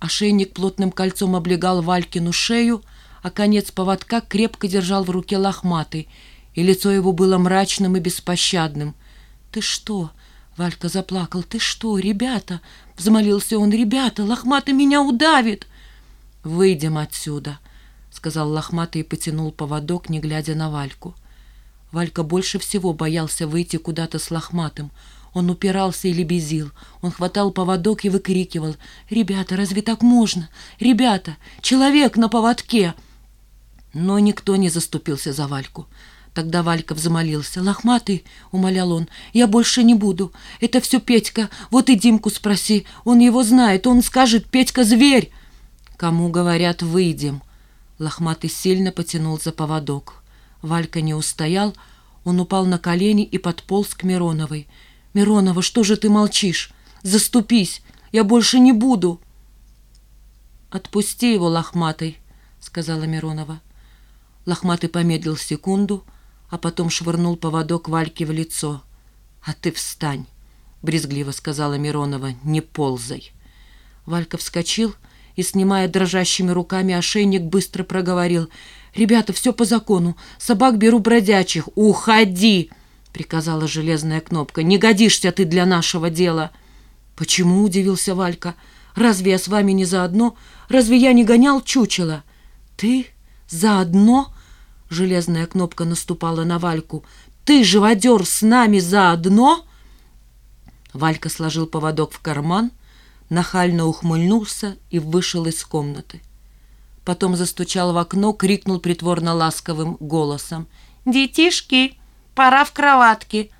Ошейник плотным кольцом облегал Валькину шею, а конец поводка крепко держал в руке лохматый, и лицо его было мрачным и беспощадным. «Ты что?» — Валька заплакал. «Ты что, ребята?» — взмолился он. «Ребята, лохматый меня удавит!» «Выйдем отсюда!» — сказал лохматый и потянул поводок, не глядя на Вальку. Валька больше всего боялся выйти куда-то с лохматым. Он упирался и лебезил. Он хватал поводок и выкрикивал. «Ребята, разве так можно? Ребята, человек на поводке!» Но никто не заступился за Вальку. Тогда Валька взмолился. «Лохматый», — умолял он, — «я больше не буду. Это все Петька. Вот и Димку спроси. Он его знает. Он скажет, Петька зверь». «Кому говорят, выйдем?» Лохматый сильно потянул за поводок. Валька не устоял. Он упал на колени и подполз к Мироновой. «Миронова, что же ты молчишь? Заступись! Я больше не буду!» «Отпусти его, лохматый», — сказала Миронова. Лохматый помедлил секунду, а потом швырнул поводок Вальке в лицо. «А ты встань», — брезгливо сказала Миронова, — «не ползай». Валька вскочил и, снимая дрожащими руками ошейник, быстро проговорил. «Ребята, все по закону. Собак беру бродячих. Уходи!» — приказала железная кнопка. «Не годишься ты для нашего дела!» «Почему?» — удивился Валька. «Разве я с вами не заодно? Разве я не гонял чучело?» «Ты заодно?» — железная кнопка наступала на Вальку. «Ты, живодер, с нами заодно?» Валька сложил поводок в карман, нахально ухмыльнулся и вышел из комнаты. Потом застучал в окно, крикнул притворно ласковым голосом. «Детишки!» Пора в кроватке!»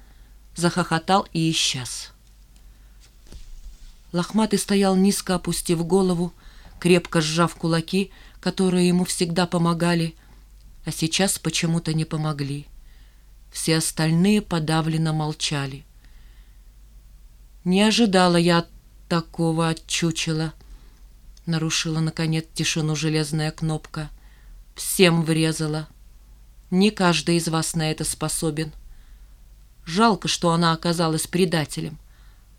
Захохотал и исчез. Лохматый стоял низко, опустив голову, крепко сжав кулаки, которые ему всегда помогали, а сейчас почему-то не помогли. Все остальные подавленно молчали. «Не ожидала я такого от чучела», — нарушила, наконец, тишину железная кнопка. «Всем врезала». Не каждый из вас на это способен. Жалко, что она оказалась предателем,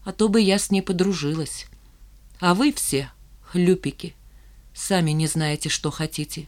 а то бы я с ней подружилась. А вы все, хлюпики, сами не знаете, что хотите.